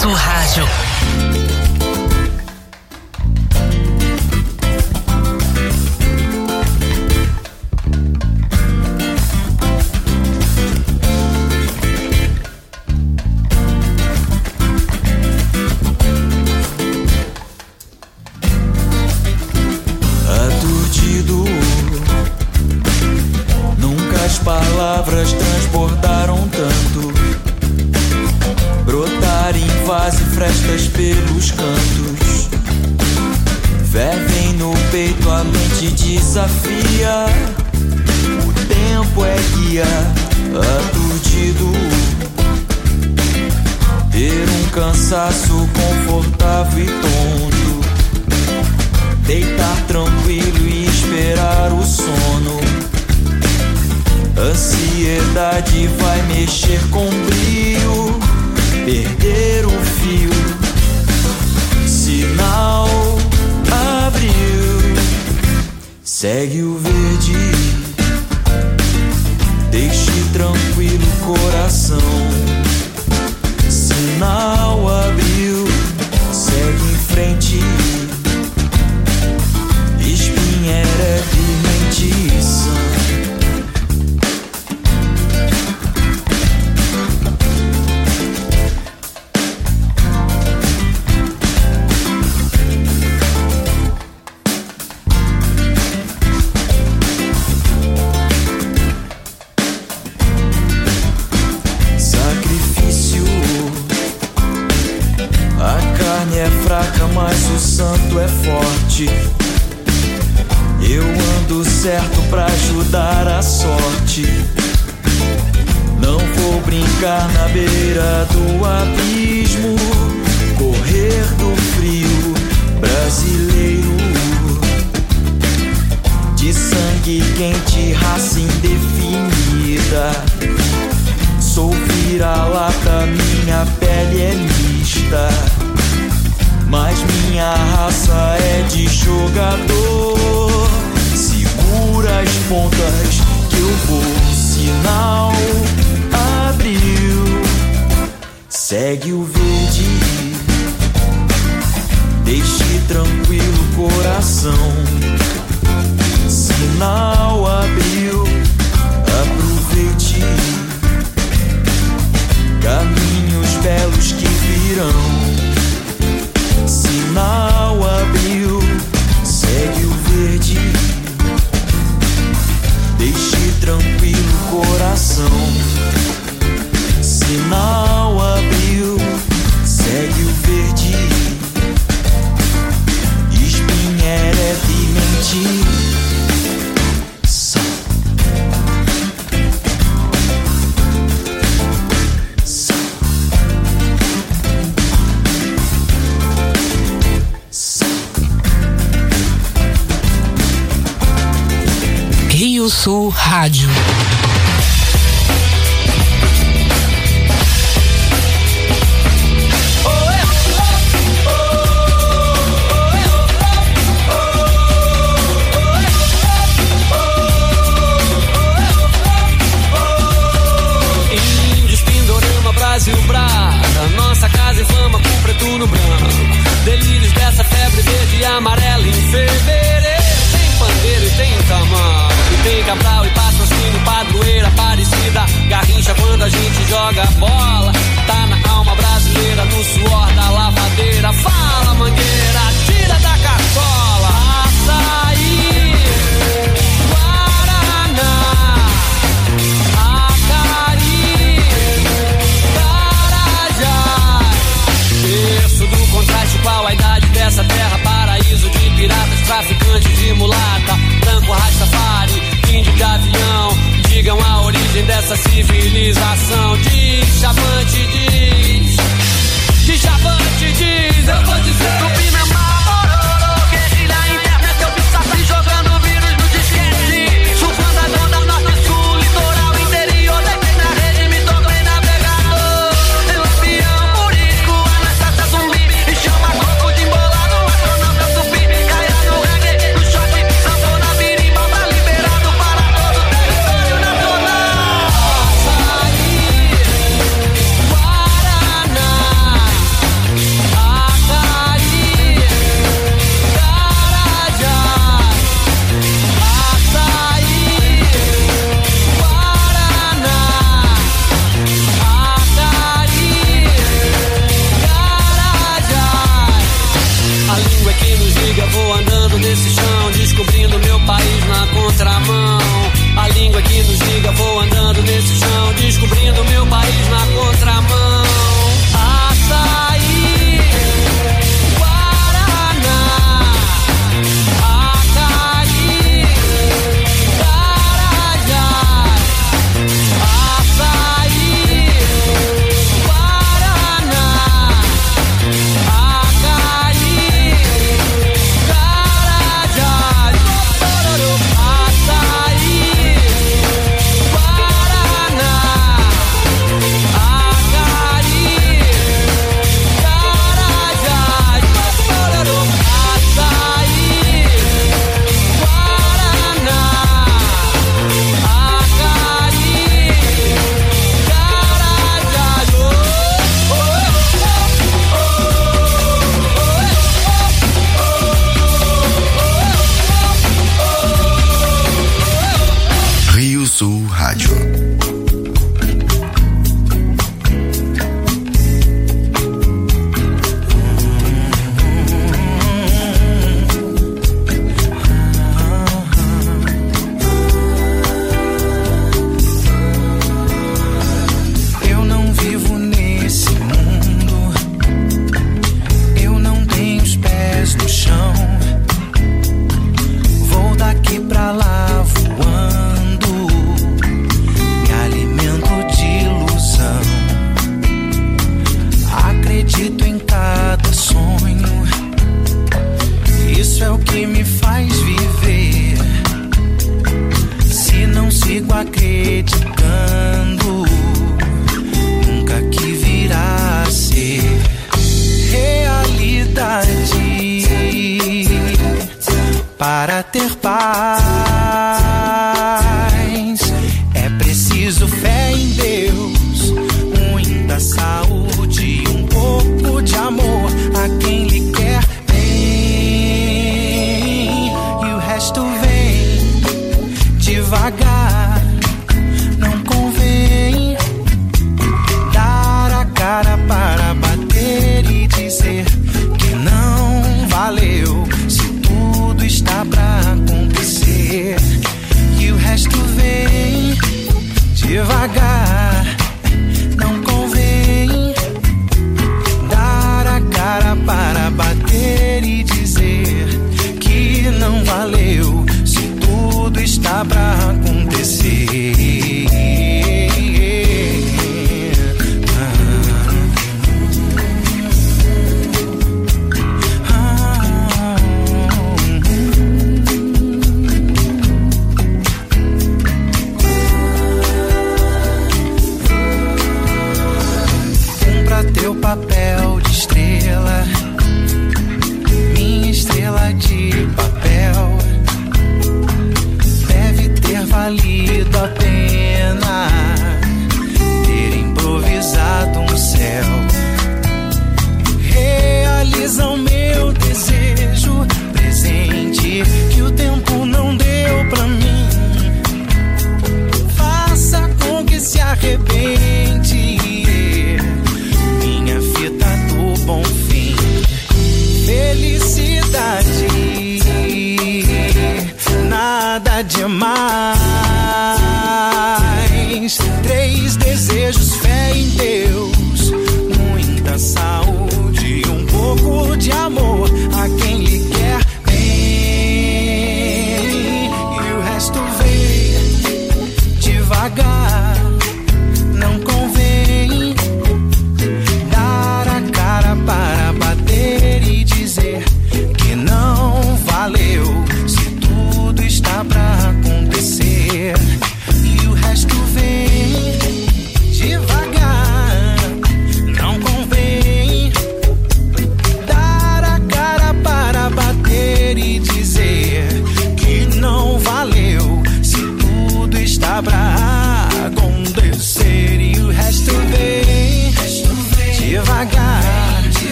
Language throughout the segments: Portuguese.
Sul Rádio.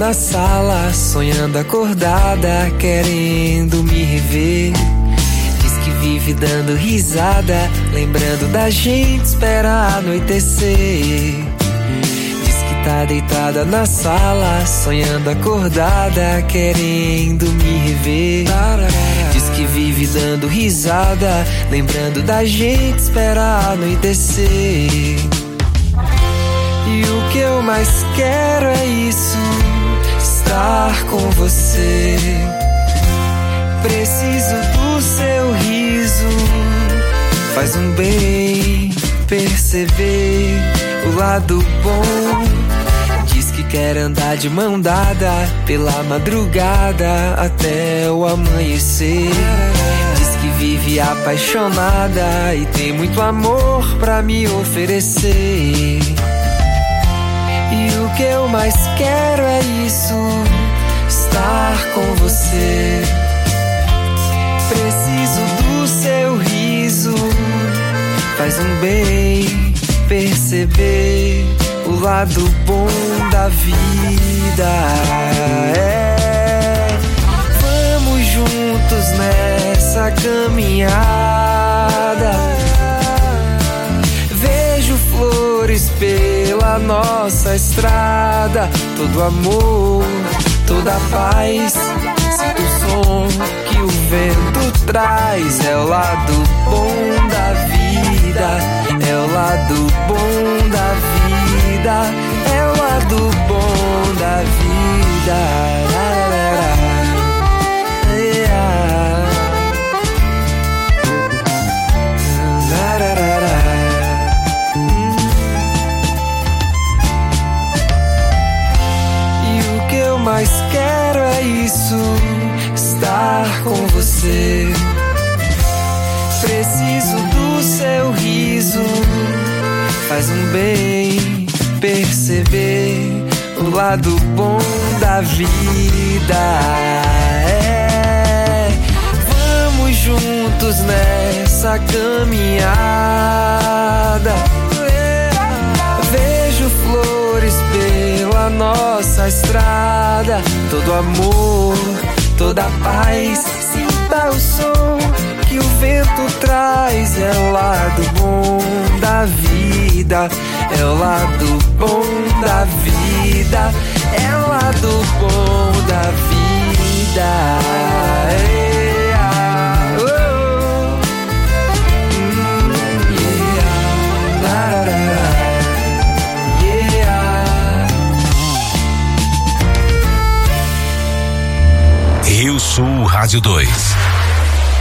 Na sala, sonhando acordada, querendo me rever. Diz que vive dando risada, lembrando da gente, espera anoitecer. Diz que tá deitada na sala, sonhando acordada, querendo me rever. Diz que vive dando risada, lembrando da gente, espera anoitecer. E o que eu mais quero é isso, estar com você. Preciso do seu riso, faz um bem perceber o lado bom. Diz que quer andar de mão dada pela madrugada até o amanhecer. Diz que vive apaixonada e tem muito amor pra me oferecer. Que eu mais quero é isso, estar com você. Preciso do seu riso, faz um bem perceber o lado bom da vida. É, vamos juntos nessa caminhada. Flores pela nossa estrada, todo amor, toda paz. Sinto o som que o vento traz, é o lado bom da vida, é o lado bom da vida, é o lado bom da vida. Você. Preciso do seu riso, faz um bem perceber o lado bom da vida. É, vamos juntos nessa caminhada. Vejo flores pela nossa estrada, todo amor, toda paz. Sinta o som que o vento traz, é o lado bom da vida, é o lado bom da vida, é o lado bom da vida. É. Yeah. Rio Sul Rádio 2.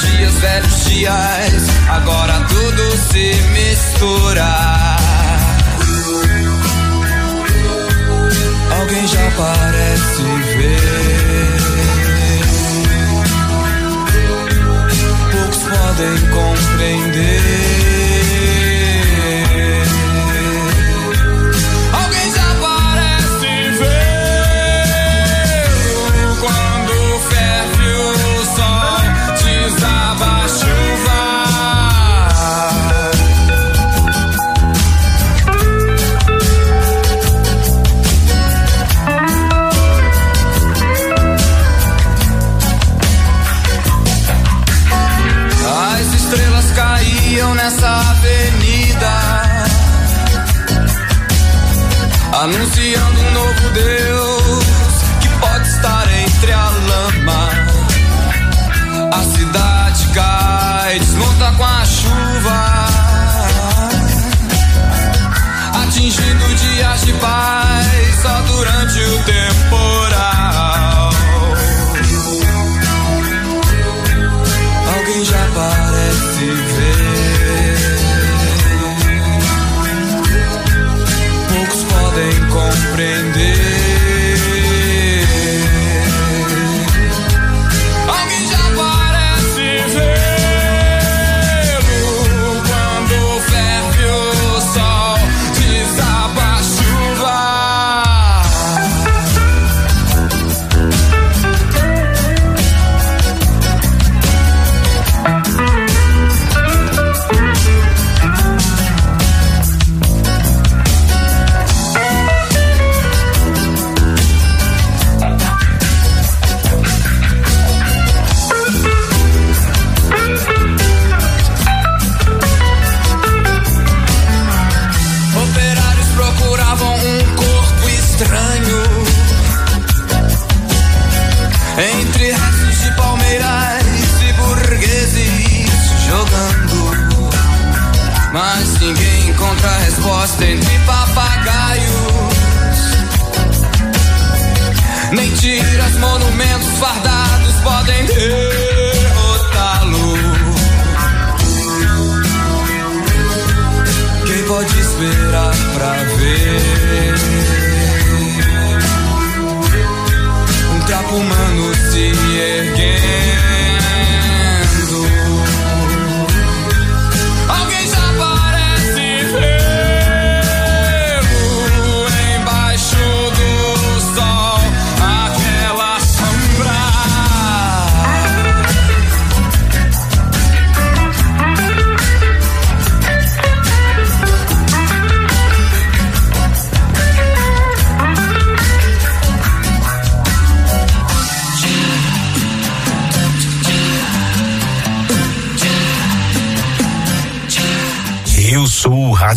Dias, velhos dias. Agora tudo se mistura. Alguém já parece ver. Poucos podem compreender.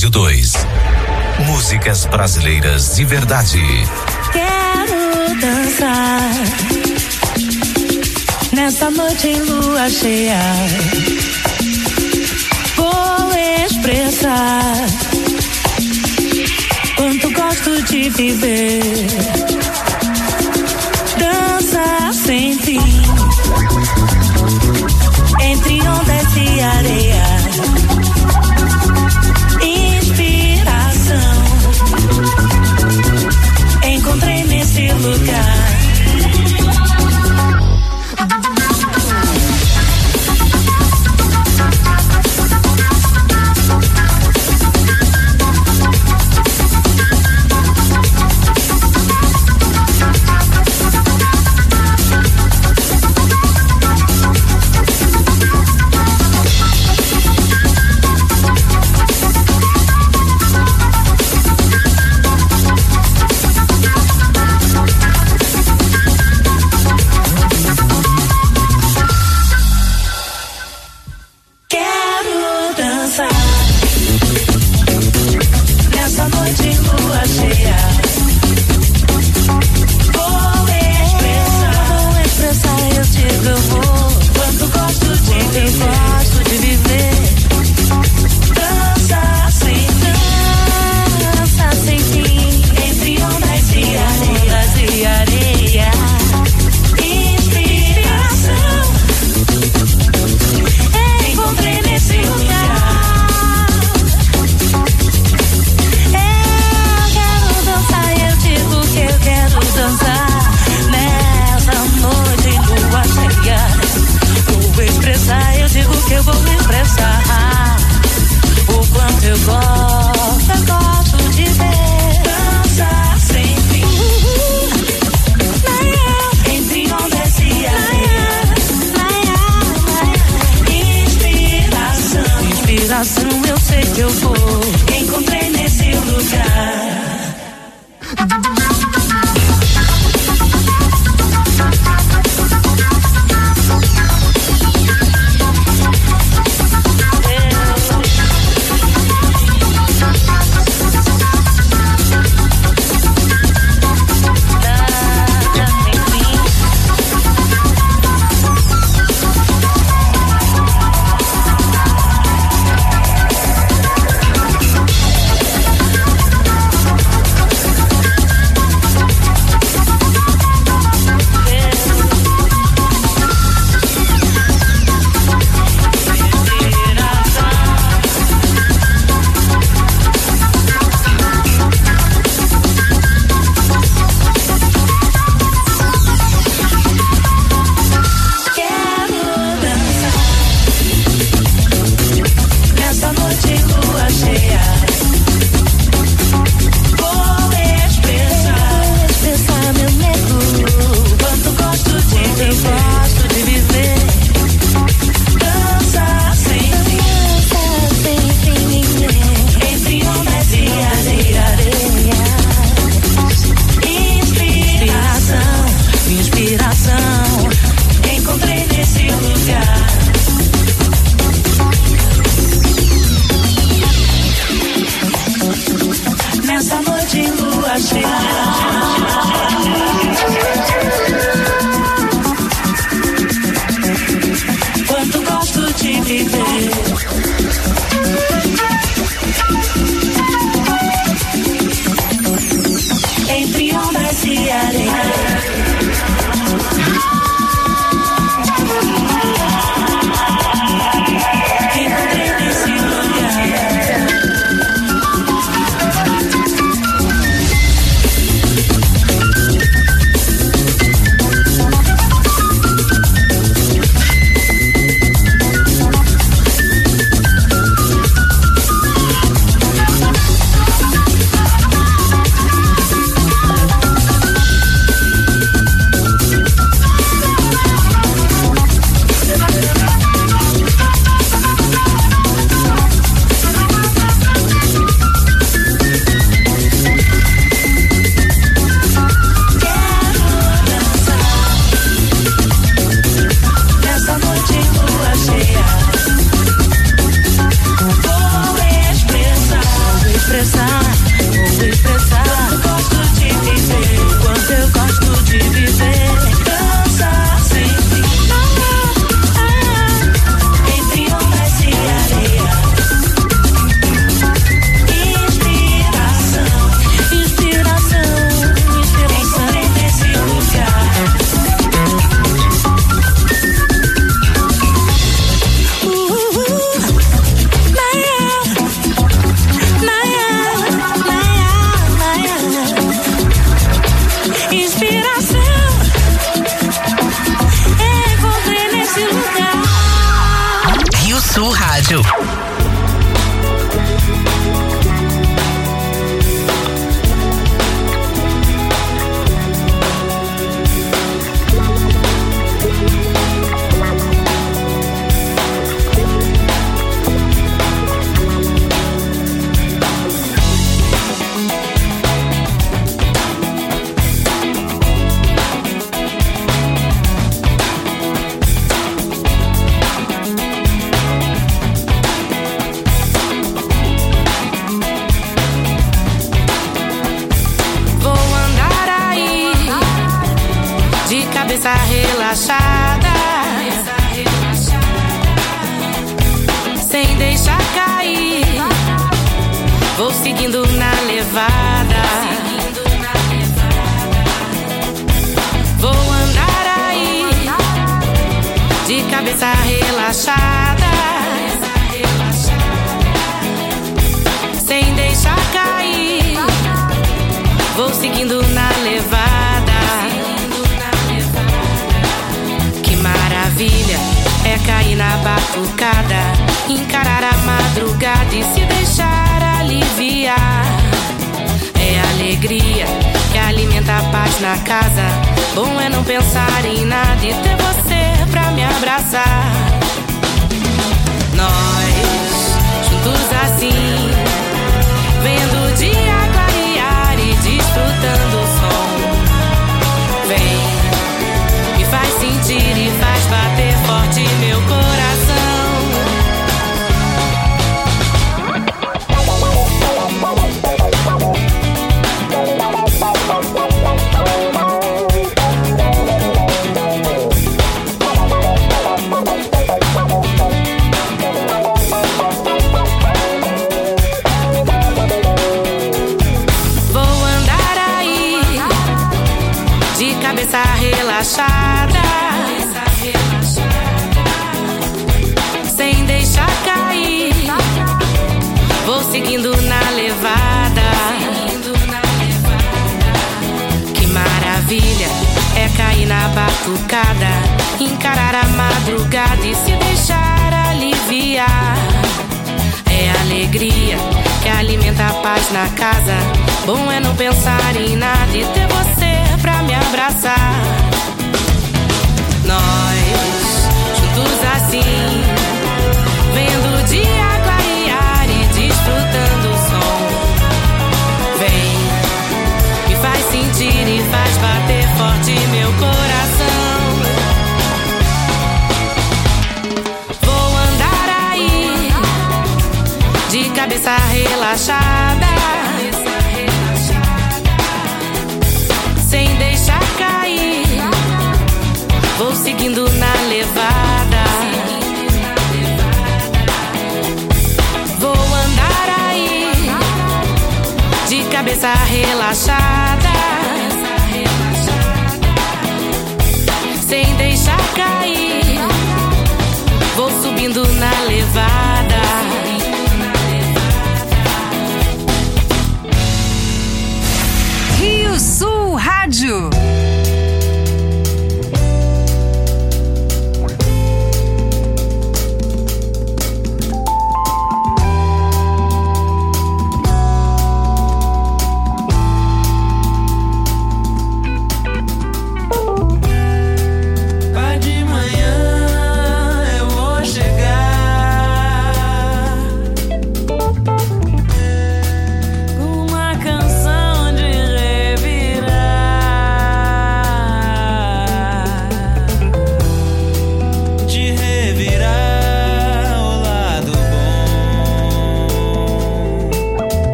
Rádio 2. Músicas brasileiras de verdade. Quero dançar nessa noite em lua cheia. Vou expressar quanto gosto de viver. Dança sem fim entre ondas e areia. lugar. Levada. Vou andar aí. De cabeça relaxada. Sem deixar cair. Vou seguindo na levada. Que maravilha é cair na batucada, encarar a madrugada e se deixar aliviar. Alegria que alimenta a paz na casa. Bom é não pensar em nada e ter você pra me abraçar. Nós, juntos assim, vendo o dia clarear e desfrutando o som. Vem, me faz sentir e faz bater forte meu coração. Batucada, encarar a madrugada e se deixar aliviar. É alegria que alimenta a paz na casa. Bom é não pensar em nada e ter você pra me abraçar. Nós, juntos assim, vendo o dia clarear e desfrutando o som. Vem, me faz sentir e faz bater forte meu coração. De cabeça relaxada. Sem deixar cair, vou seguindo na levada. Vou andar aí de cabeça relaxada. Sem deixar cair, vou subindo na levada. Rádio.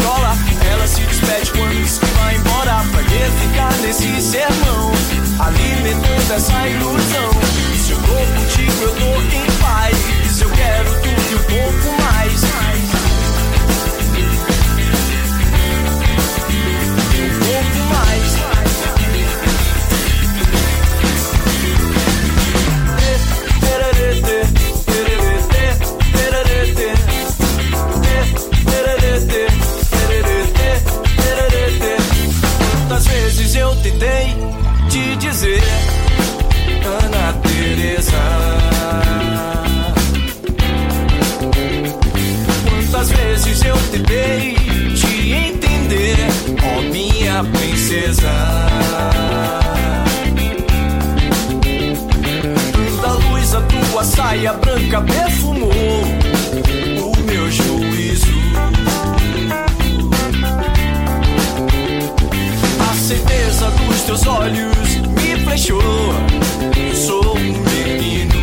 Ela se despede quando se vai embora. Pra que ficar nesse sermão? Alimentando essa ilusão. princesa. Da luz a tua saia branca perfumou o meu juízo. A certeza dos teus olhos me fechou Sou um menino.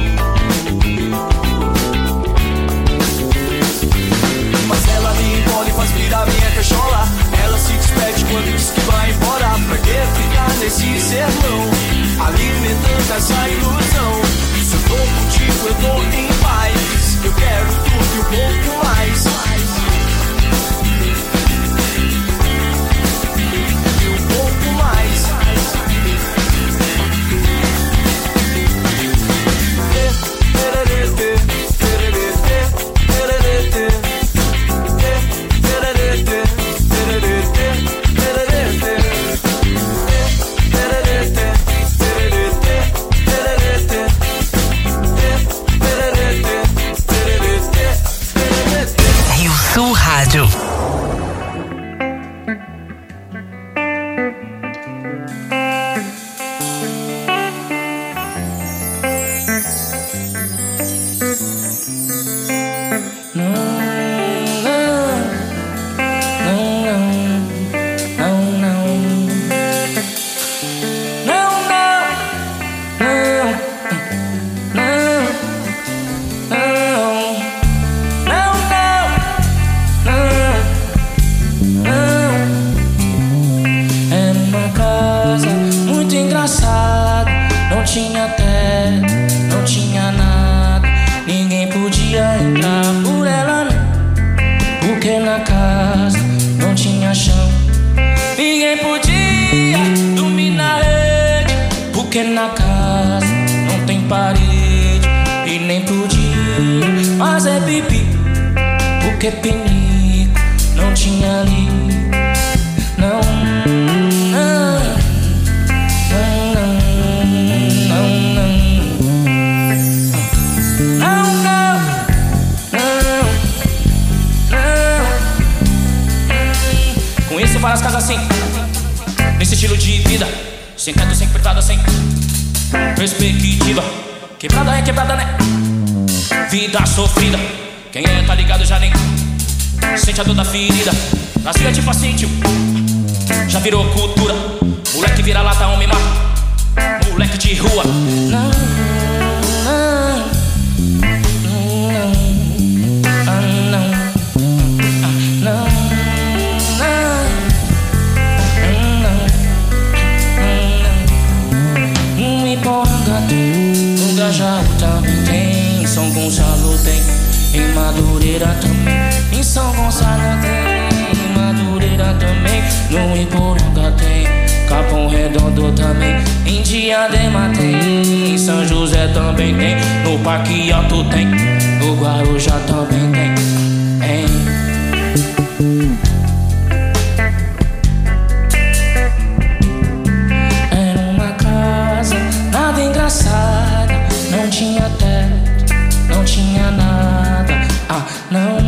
Mas ela me encolhe, faz virar minha cachola. Ela se despede quando esquece esse sermão, alimentando essa ilusão. Se eu tô contigo, eu tô em paz. Eu quero tudo e um pouco mais. São Gonçalo tem, em Madureira também, em São Gonçalo tem, em Madureira também, no Iporanga tem, Capão Redondo também, em Diadema tem, em São José também tem, no Parque tem, no Guarujá também tem. Ah, I love.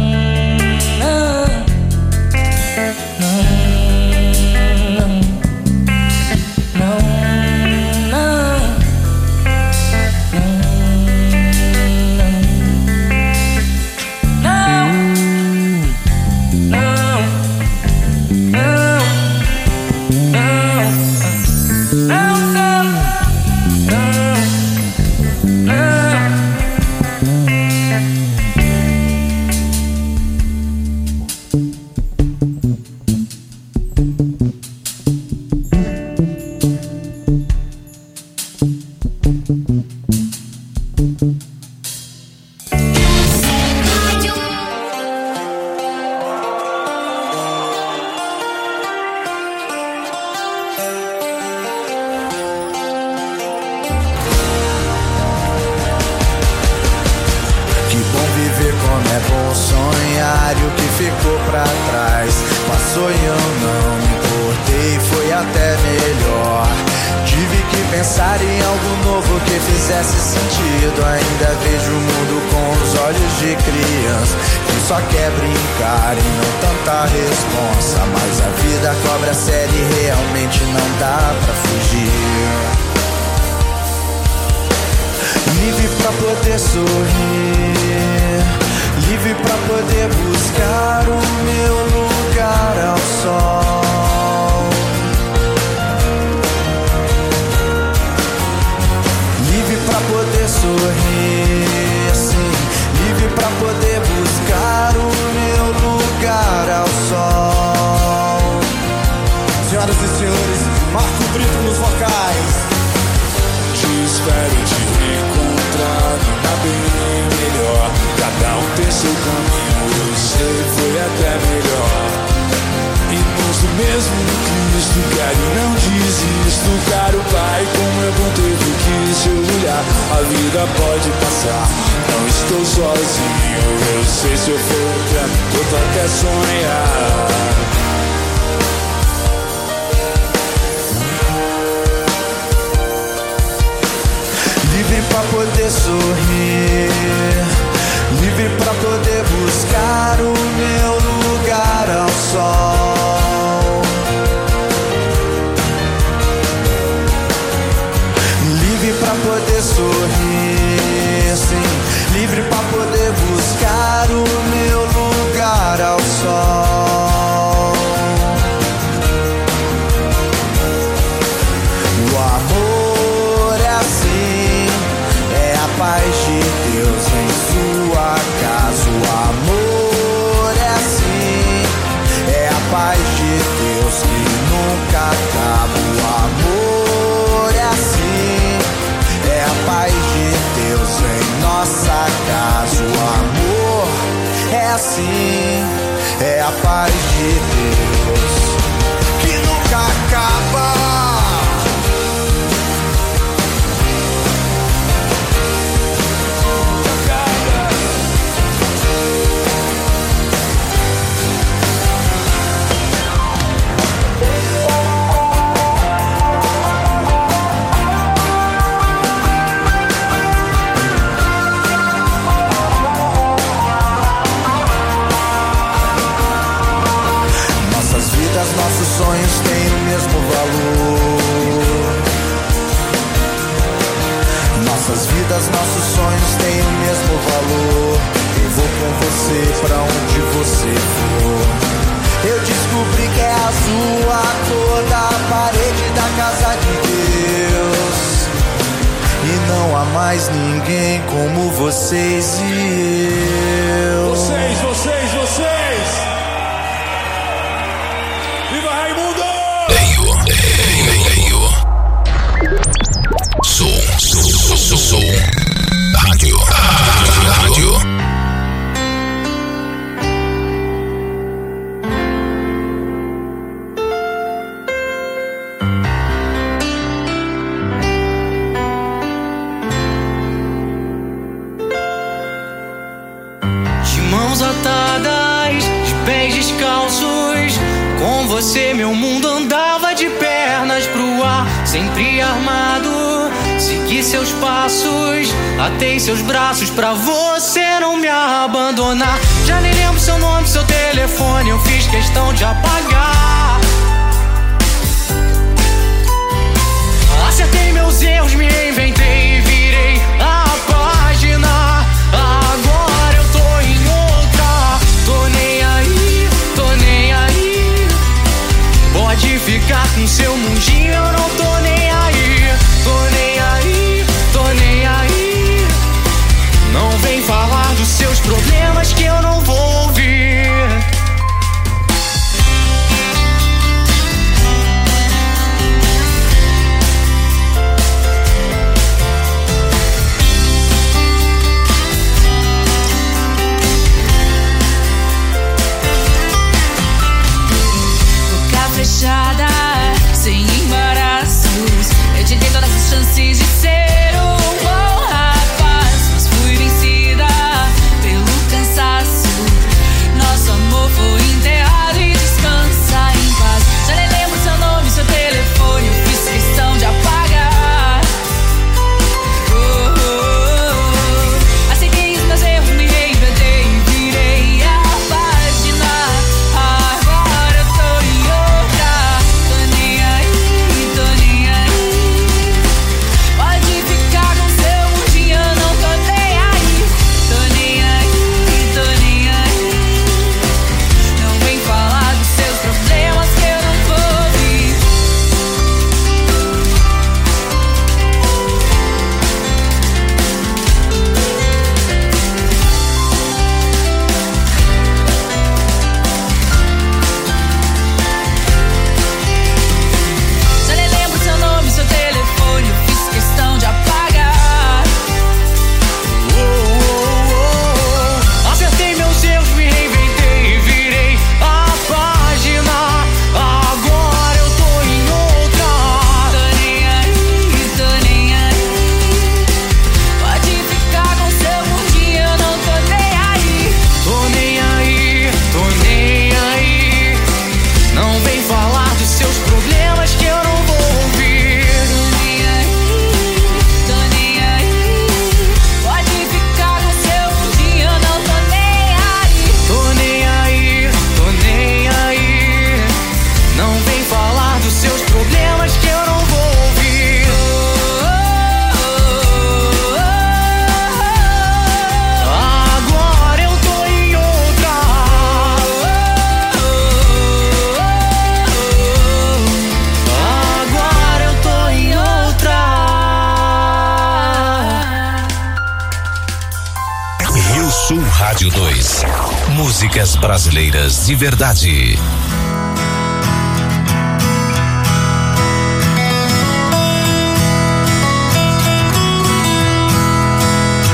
Músicas brasileiras de verdade.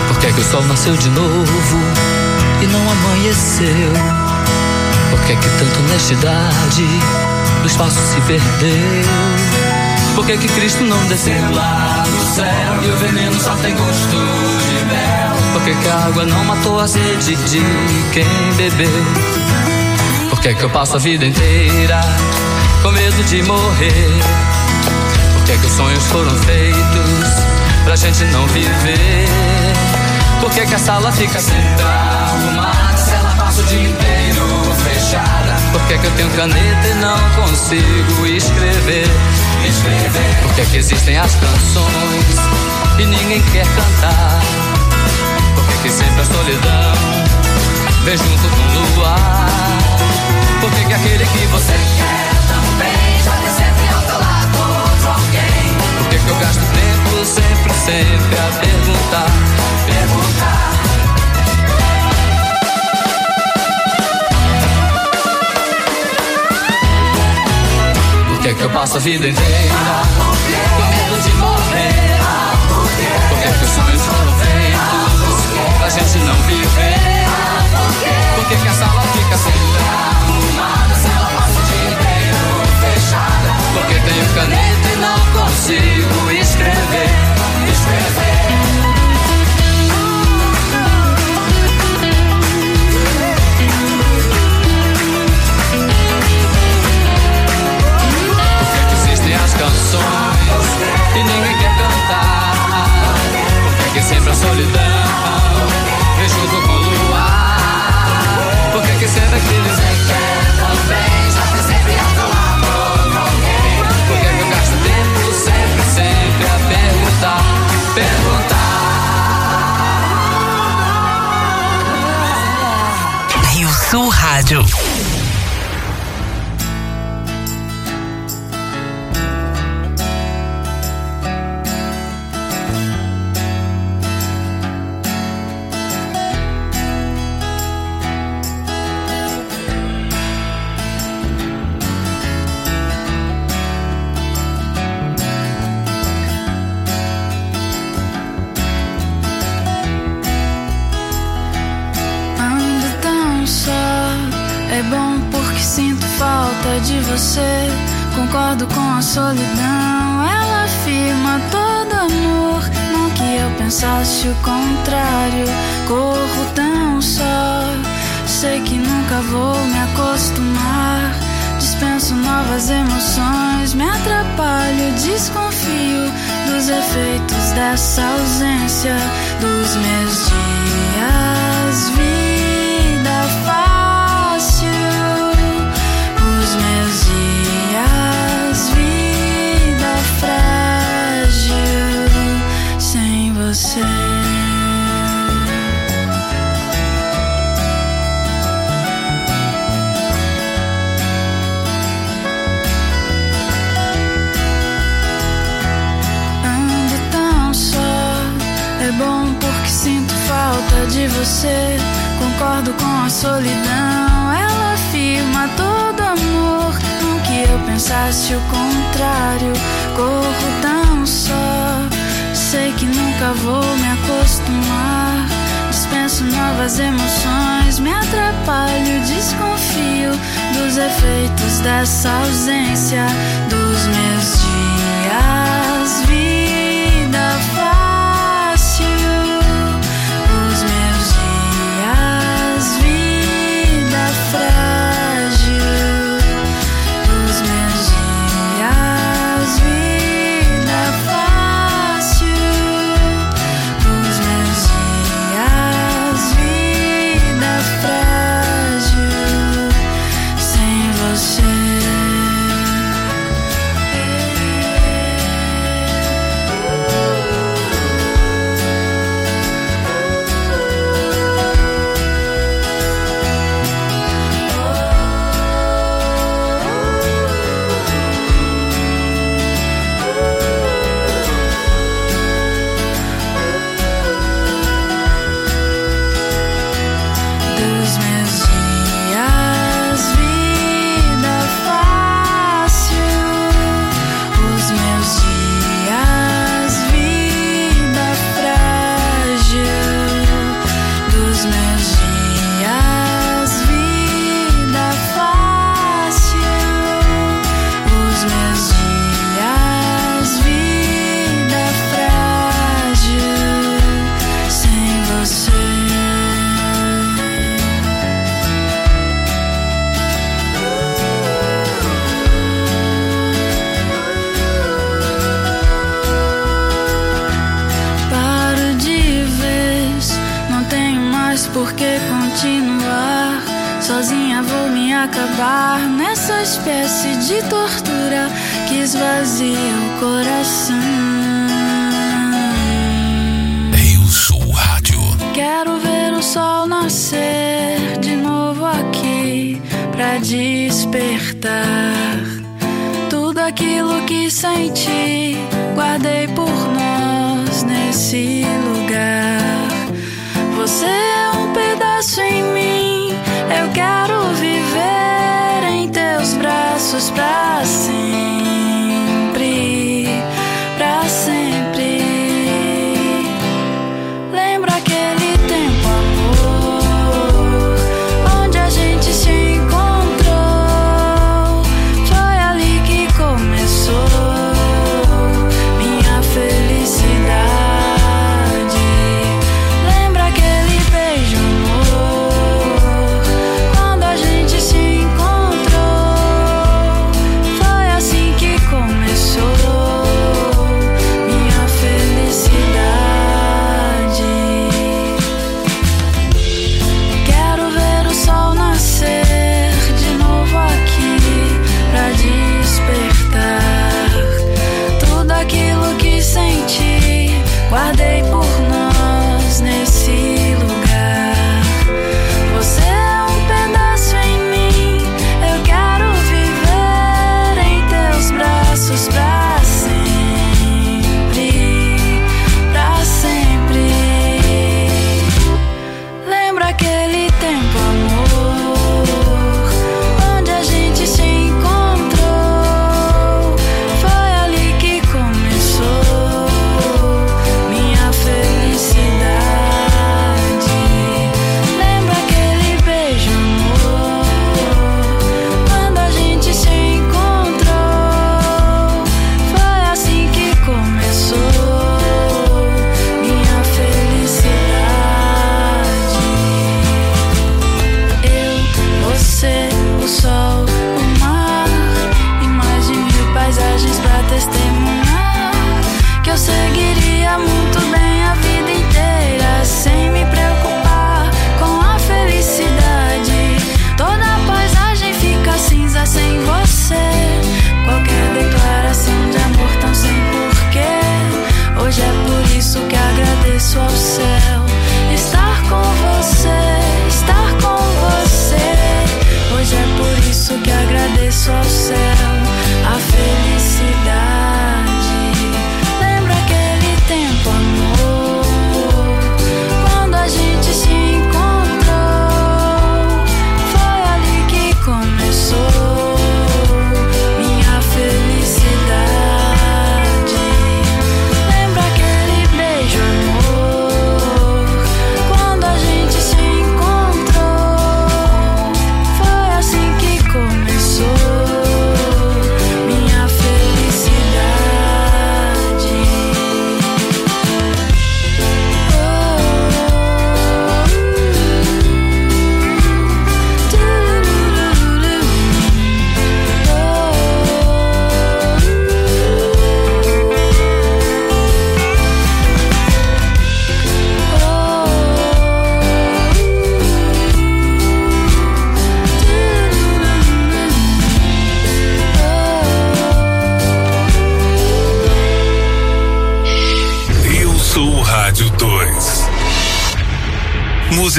Por que, que o sol nasceu de novo e não amanheceu? Por que, que tanta honestidade no espaço se perdeu? Por que, que Cristo não desceu lá do céu e o veneno só tem gosto de mel? Por que, que a água não matou a sede de quem bebeu? Por que, que eu passo a vida inteira com medo de morrer? Por que, que os sonhos foram feitos pra gente não viver? Por que, que a sala fica sempre arrumada se ela passa o dia inteiro fechada? Por que, que eu tenho caneta e não consigo escrever? Escrever. Por que, existem as canções e ninguém quer cantar? Por que, sempre a solidão vem junto com o luar? Por que, que aquele que você quer também já tem sempre ao teu lado outro alguém? Por que, que eu gasto tempo sempre, sempre a perguntar? Perguntar. Que, eu passo a vida inteira com medo de morrer? Por que, os sonhos foram feitos pra gente não viver? Por que, a sala fica sempre arrumada se ela passa o dia inteiro fechada? Porque tenho caneta e não consigo escrever. solidão, vejo do colo. luar. Por que, que será que eles me querem bem? Já que sempre a falar com alguém. Por que, que eu gasto tempo sempre, sempre a perguntar, perguntar? Rio Sul Rádio. minhas emoções, me atrapalho, desconfio dos efeitos dessa ausência dos meus dias. dessa ausência do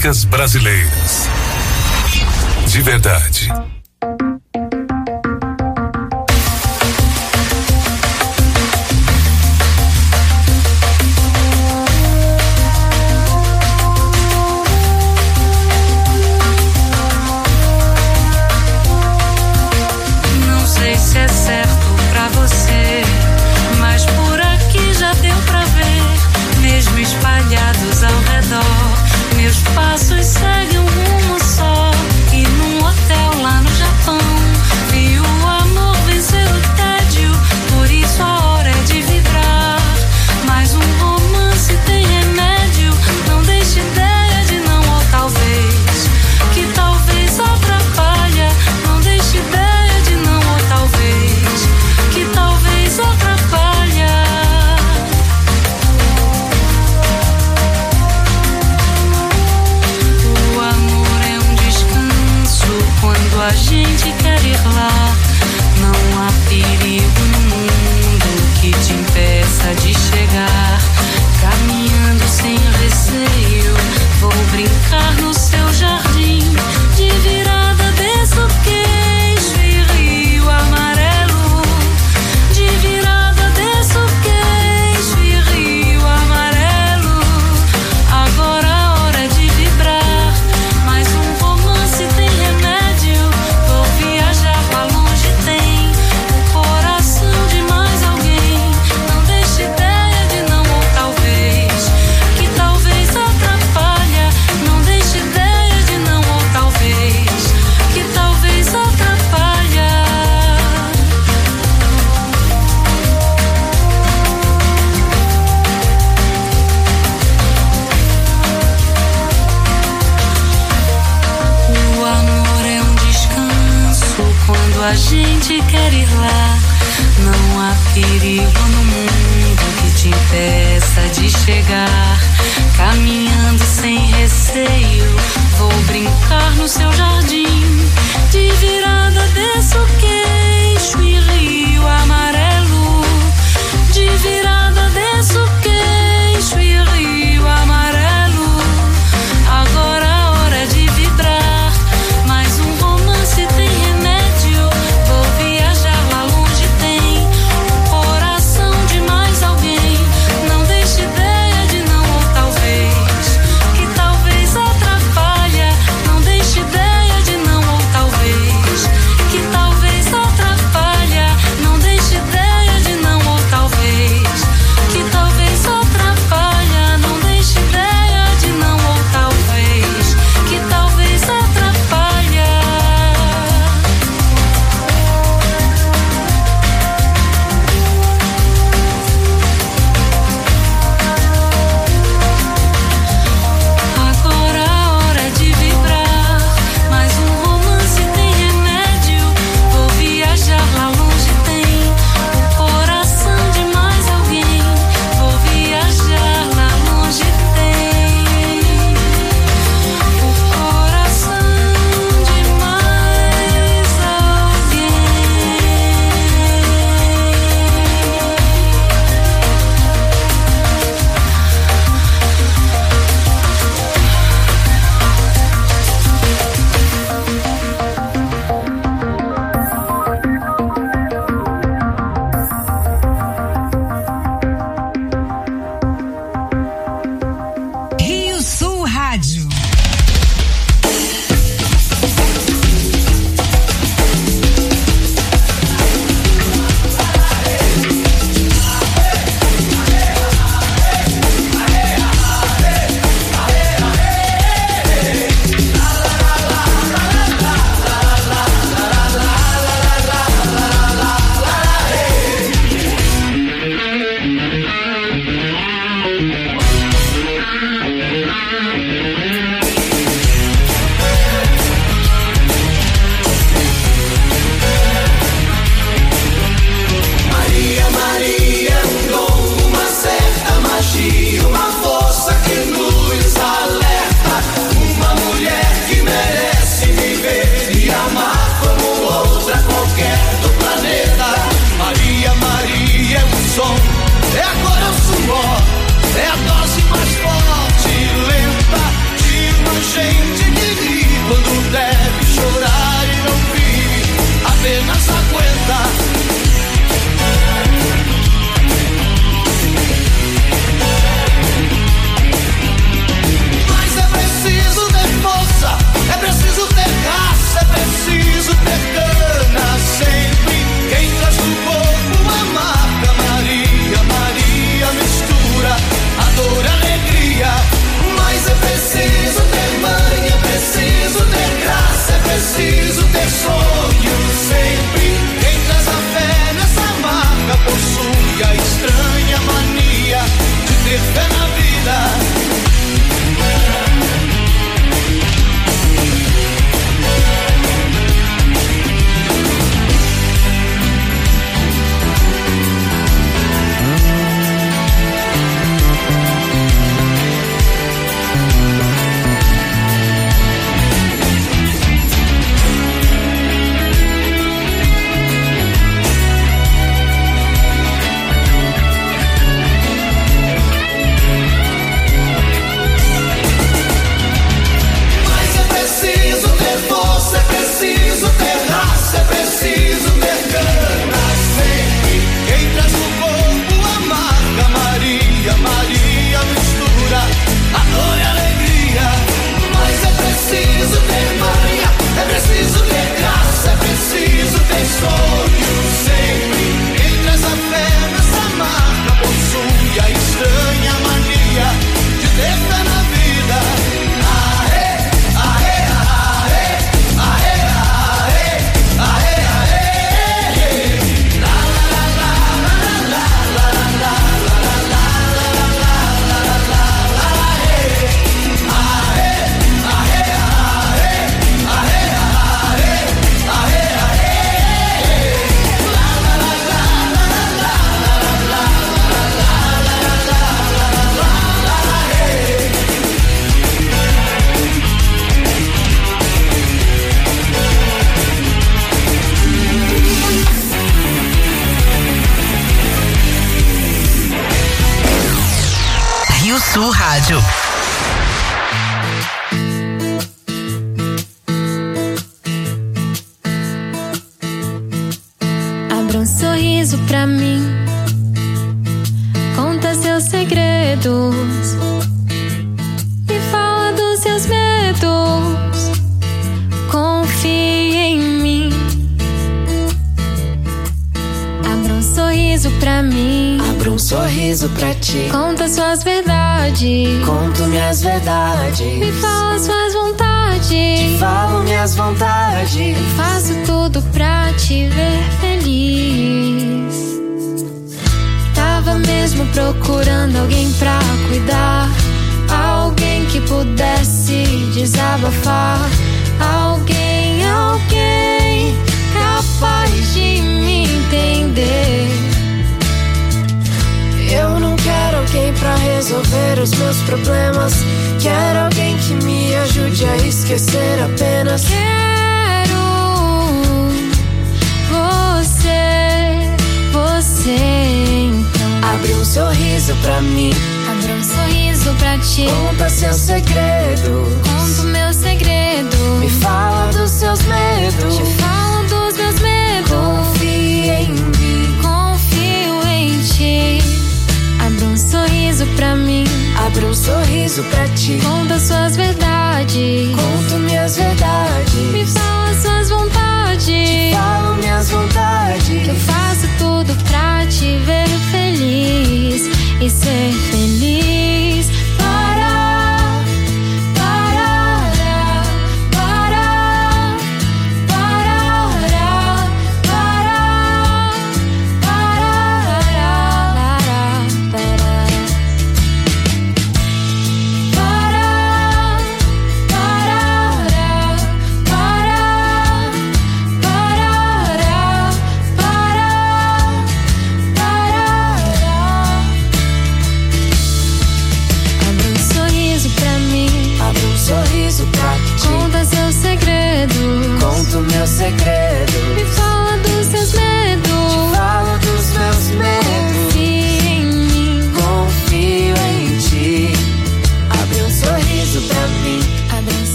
Músicas brasileiras.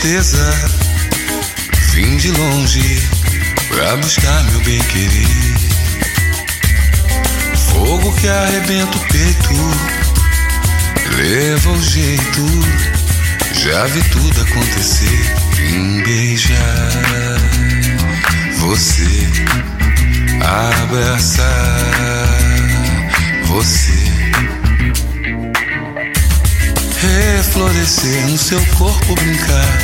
Tanta Reflorescer no seu corpo brincar.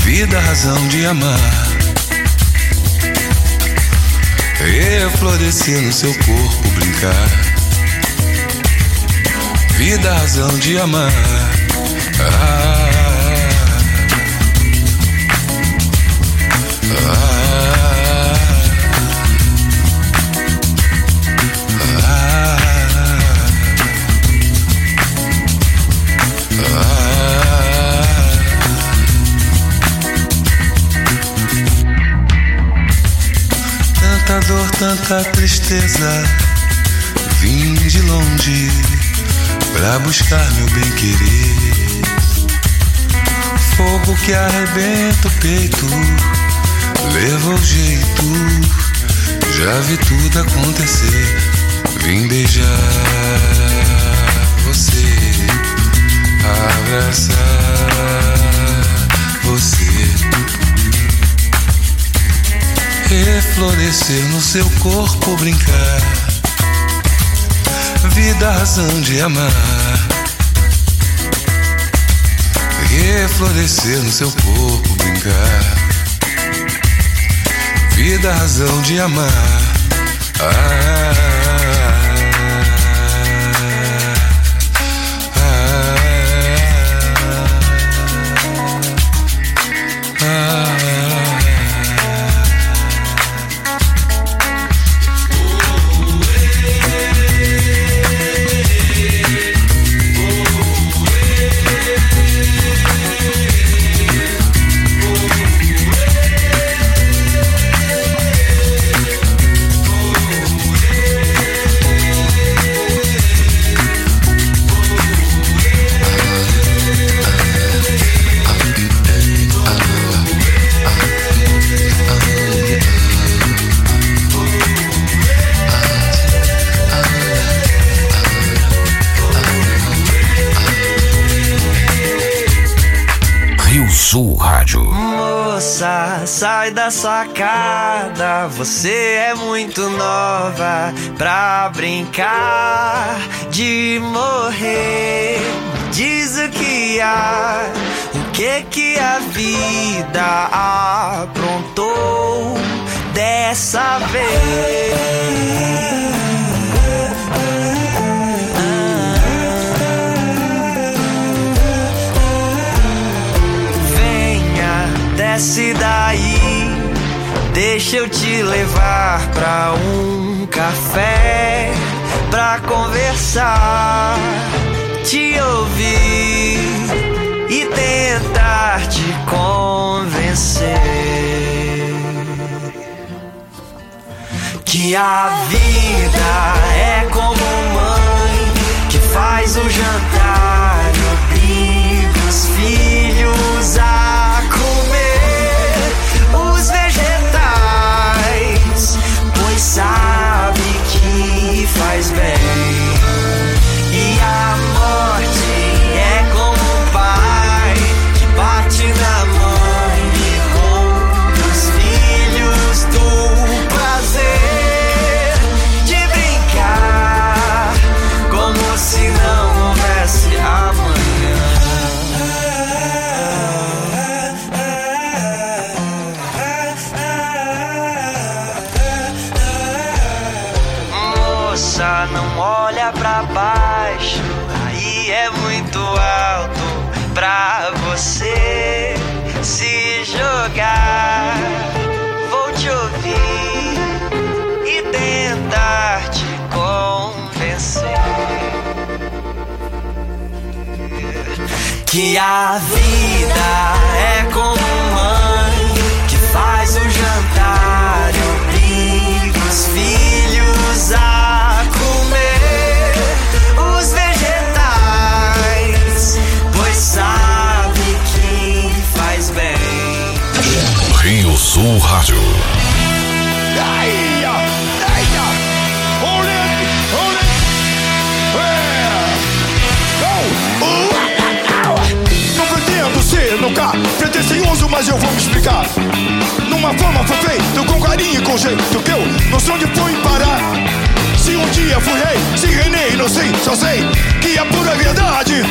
Vida, razão de amar. Reflorescer no seu corpo brincar. Vida, razão de amar. Ah, Tanta tanta tristeza. Vim de longe pra buscar meu bem querer. Fogo que arrebenta o peito, leva o jeito. Já vi tudo acontecer. Vim beijar você, abraçar reflorescer no seu corpo brincar. Vida, razão de amar. Reflorescer no seu corpo brincar. Vida, razão de amar. Rio sai da sacada. Você é muito nova pra brincar de morrer. Diz o que há, o que que a vida aprontou dessa vez. Desce daí. Deixa eu te levar pra um café, pra conversar, te ouvir e tentar te convencer que a vida é como mãe que faz o jantar, obriga os filhos a sabe que faz bem. Pra baixo. Aí é muito alto pra você se jogar. Vou te ouvir e tentar te convencer que a vida é como mãe que faz o jantar e obriga os filhos a comer Sul Rádio. É. Não pretendo ser nunca pretensioso, mas eu vou me explicar. Numa forma foi feito com carinho e com jeito que eu não sei onde fui parar. Se um dia fui rei, se reinei, não sei, só sei que a pura verdade.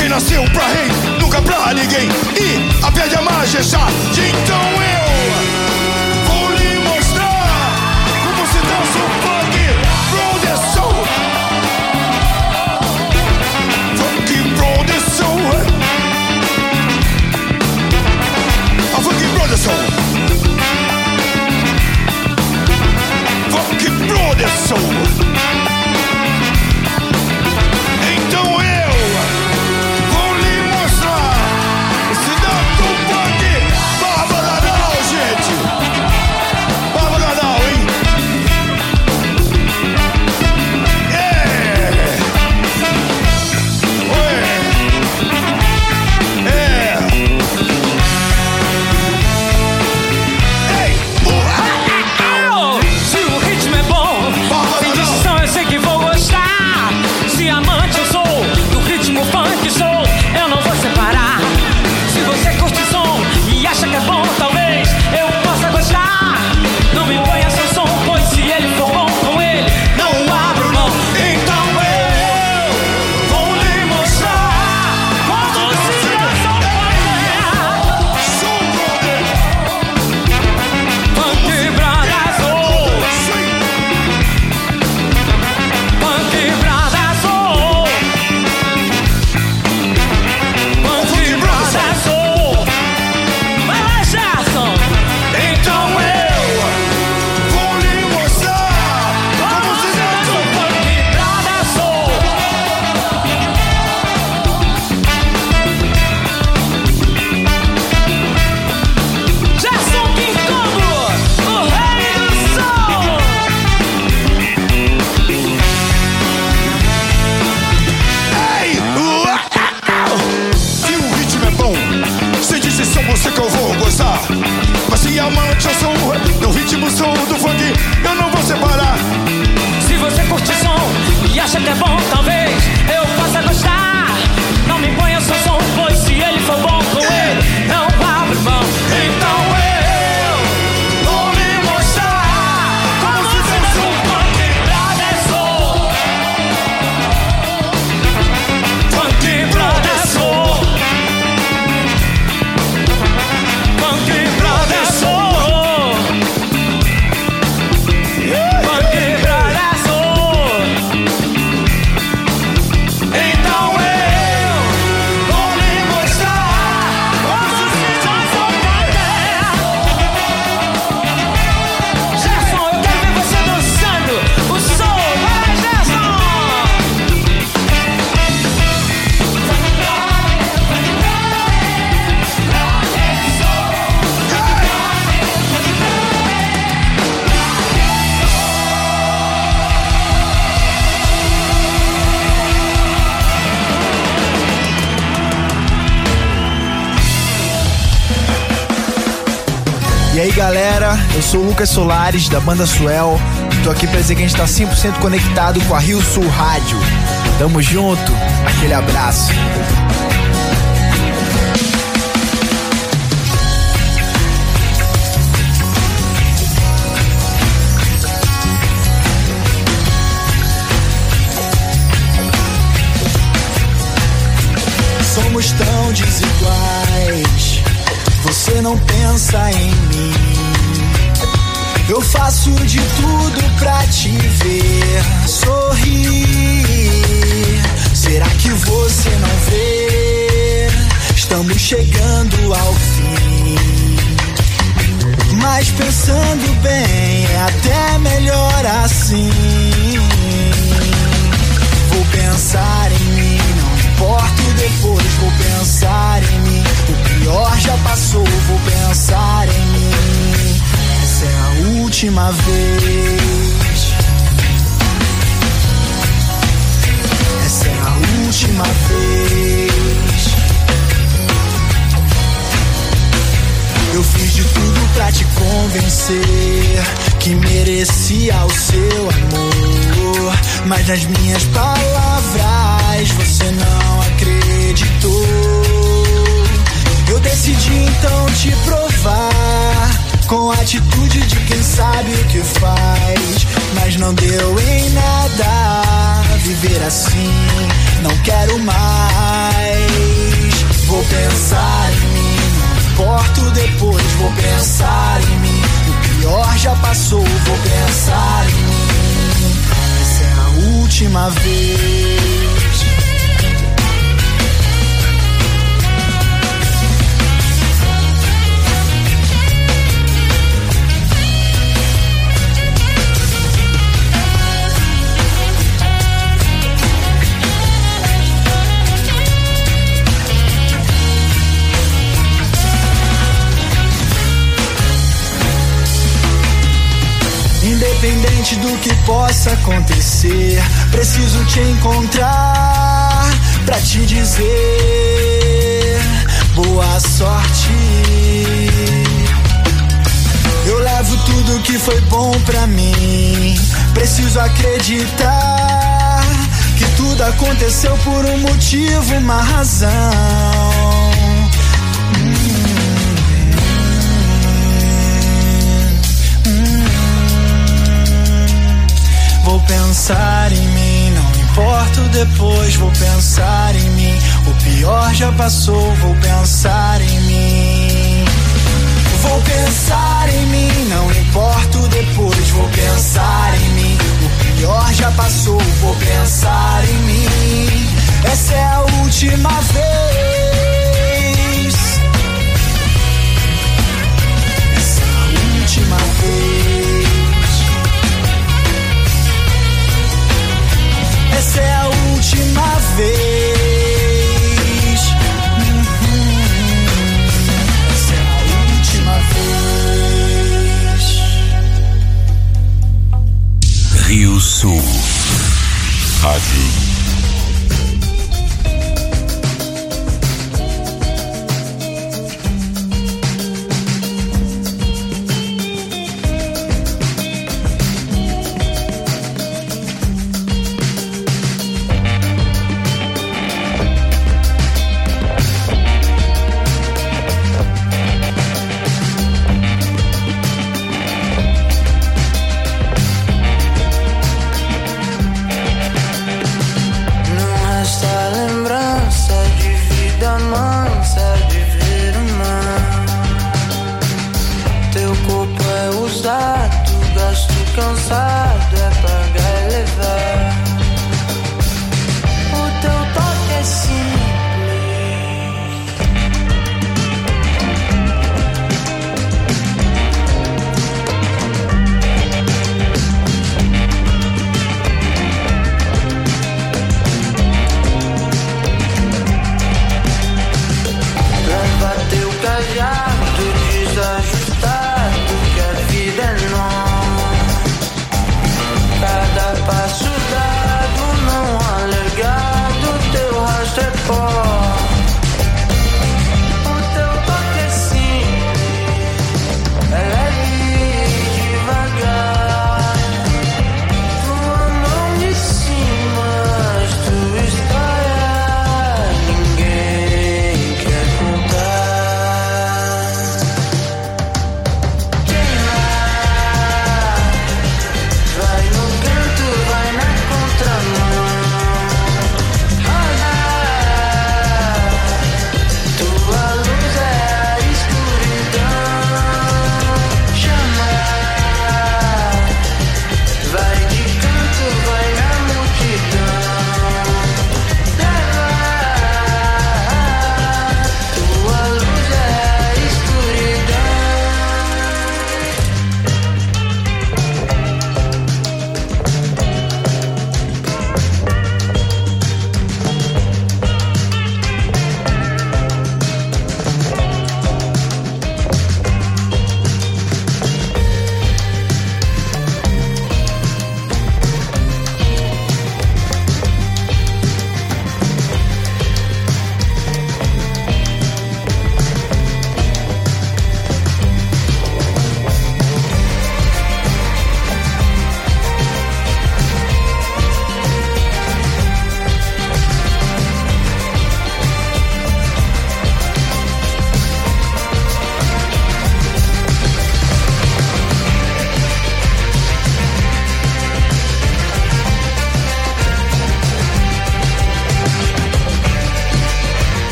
Quem nasceu pra rei, nunca pra ninguém. E a perde a majestade. Então eu vou lhe mostrar como se dança o funk soul. Funk from soul. A funk soul. Funk soul. Eu sou o Lucas Solares da banda Suel e tô aqui pra dizer que a gente tá 100% conectado com a Rio Sul Rádio. Tamo junto, aquele abraço. Somos tão desiguais. Você não pensa em mim. Eu faço de tudo pra te ver sorrir. Será que você não vê? Estamos chegando ao fim. Mas pensando bem, é até melhor assim. Vou pensar em mim, não importo depois. Vou pensar em mim, o pior já passou. Vou pensar em mim, última vez. Essa é a última vez. Eu fiz de tudo pra te convencer que merecia o seu amor. Mas nas minhas palavras você não acreditou. Eu decidi então te provar. Com a atitude de quem sabe o que faz. Mas não deu em nada viver assim. Não quero mais. Vou pensar em mim importo depois, vou pensar em mim. O pior já passou, vou pensar em mim. Essa é a última vez. Independente do que possa acontecer, preciso te encontrar pra te dizer boa sorte. Eu levo tudo que foi bom pra mim. Preciso acreditar que tudo aconteceu por um motivo, uma razão. Vou pensar em mim, não importo depois, vou pensar em mim. O pior já passou, vou pensar em mim. Vou pensar em mim, não importo depois, vou pensar em mim. O pior já passou, vou pensar em mim. Essa é a última vez. Essa é a última vez.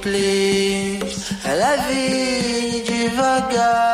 plaît à la vie du vagabond.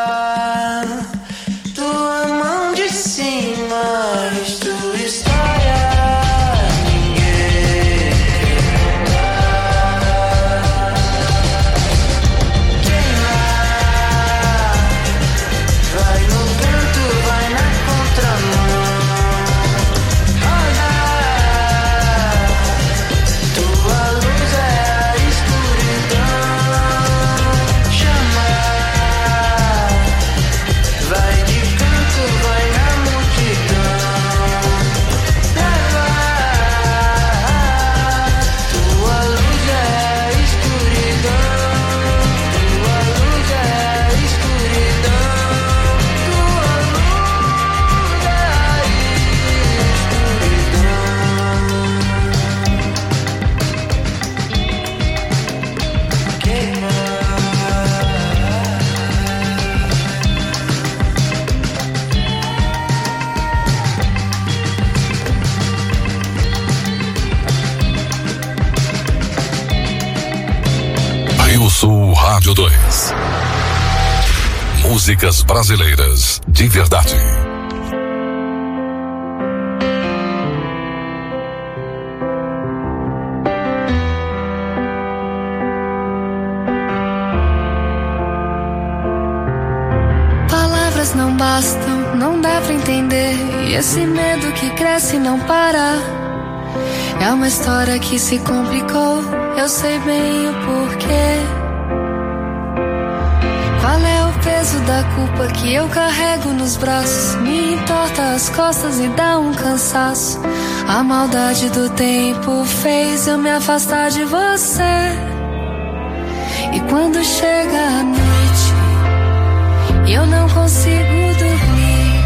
Músicas brasileiras de verdade. Palavras não bastam, não dá pra entender. E esse medo que cresce não para. É uma história que se complicou, eu sei bem o porquê. Peso da culpa que eu carrego nos braços? Me entorta as costas e dá um cansaço. A maldade do tempo fez eu me afastar de você. E quando chega a noite, eu não consigo dormir.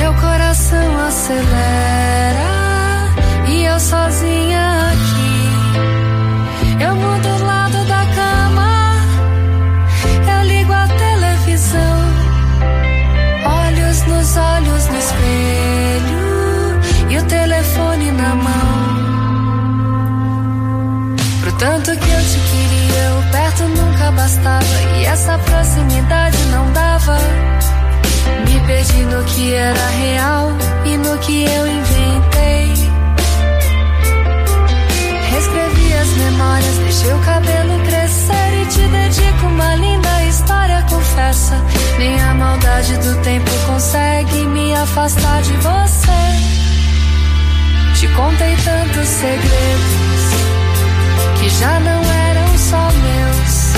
Meu coração acelera e eu sozinha tanto que eu te queria, o perto nunca bastava. E essa proximidade não dava. Me perdi no que era real e no que eu inventei. Reescrevi as memórias, deixei o cabelo crescer e te dedico uma linda história, confessa. Nem a maldade do tempo consegue me afastar de você. Te contei tantos segredos já não eram só meus.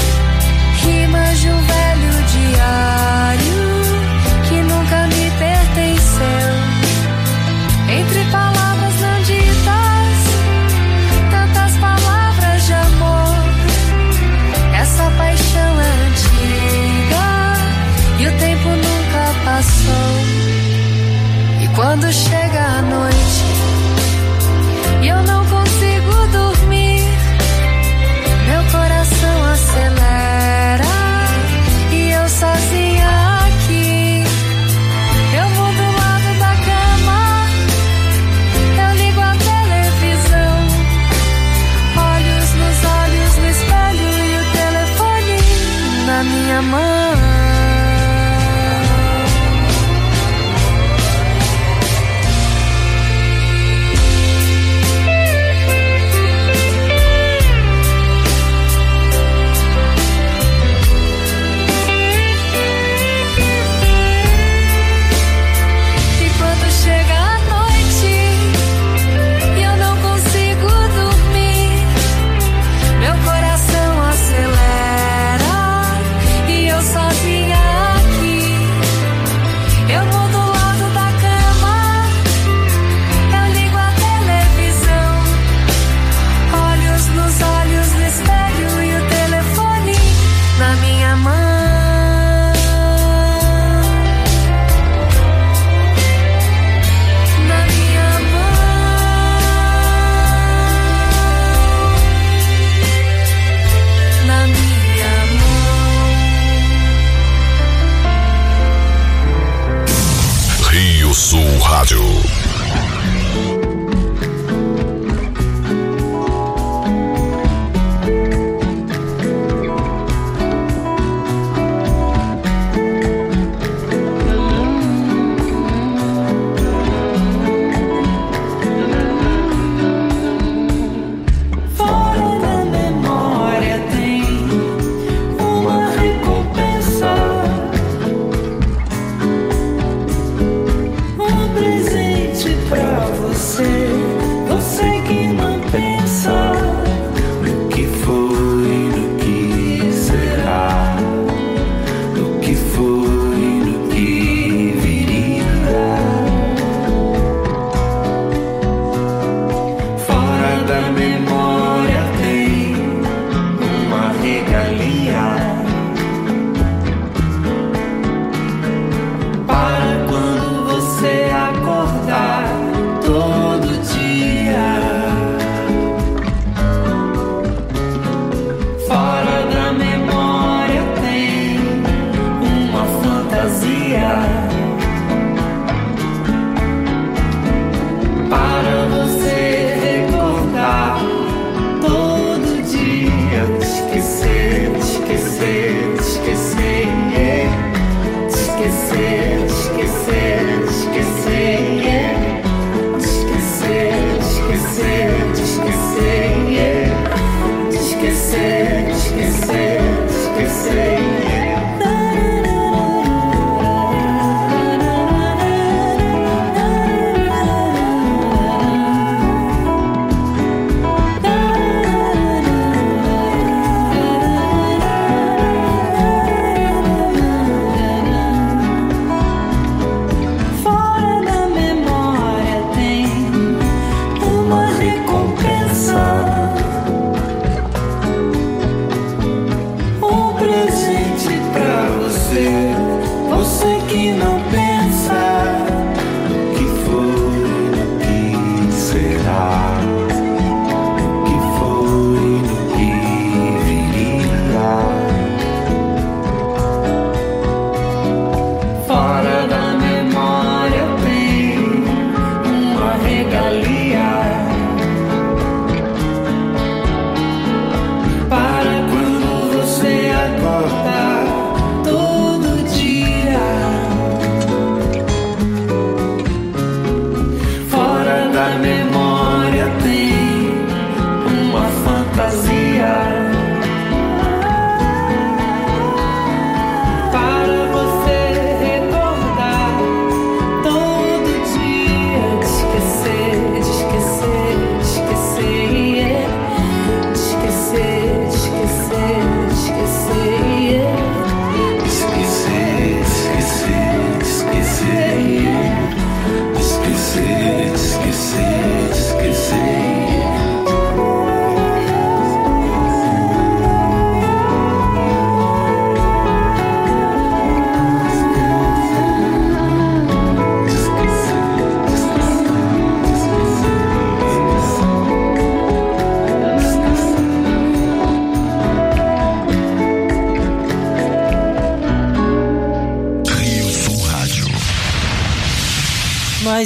Rimas de um velho diário que nunca me pertenceu. Entre palavras não ditas, tantas palavras de amor. Essa paixão é antiga e o tempo nunca passou. E quando chega a noite e eu não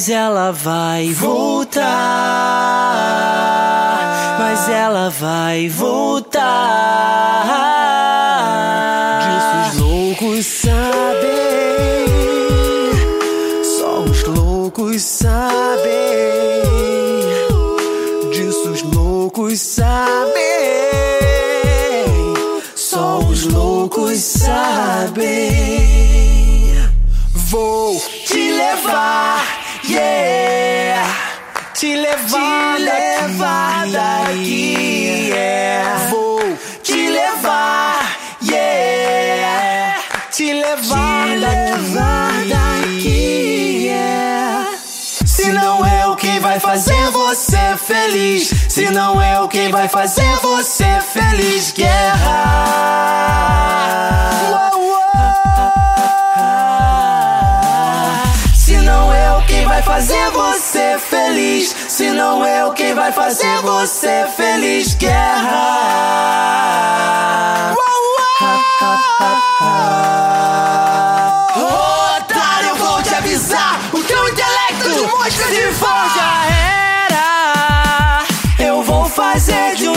Mas ela vai voltar. Mas ela vai voltar. Feliz, se não é o quem vai fazer você feliz, guerra. Se não é o quem vai fazer você feliz, se não é o quem vai fazer você feliz, guerra. Ô,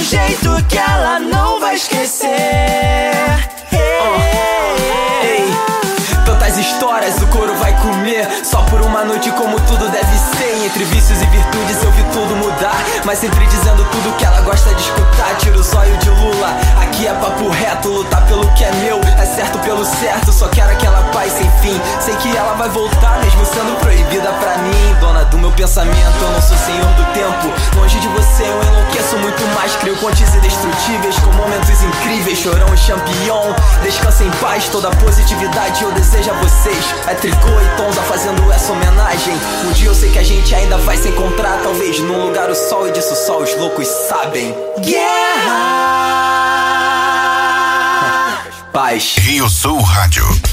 jeito que ela não vai esquecer. Histórias o couro vai comer. Só por uma noite como tudo deve ser. Entre vícios e virtudes eu vi tudo mudar. Mas sempre dizendo tudo que ela gosta de escutar. Tira o zóio de Lula, aqui é papo reto Lutar pelo que é meu, é certo pelo certo Só quero aquela paz sem fim Sei que ela vai voltar mesmo sendo proibida pra mim. Dona do meu pensamento, eu não sou senhor do tempo. Longe de você eu enlouqueço muito mais. Crio contes indestrutíveis com momentos incríveis. Chorão e champion, descansa em paz. Toda positividade eu desejo a vocês. É tricô e tonza fazendo essa homenagem. Um dia eu sei que a gente ainda vai se encontrar Talvez num lugar o sol e disso só os loucos sabem. Guerra! Paz. Rio Sul Rádio.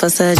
Quero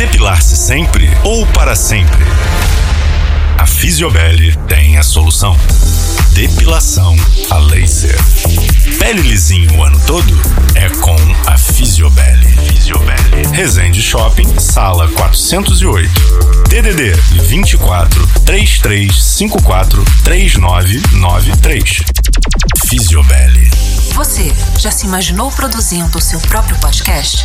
Depilar-se sempre ou para sempre? A Fisiobel tem a solução. Depilação a laser. Pele lisinho o ano todo? É com a Fisiobel. Fisiobel. Resende Shopping, sala 408. DDD 24 3354 3993. Fisiobel. Você já se imaginou produzindo o seu próprio podcast?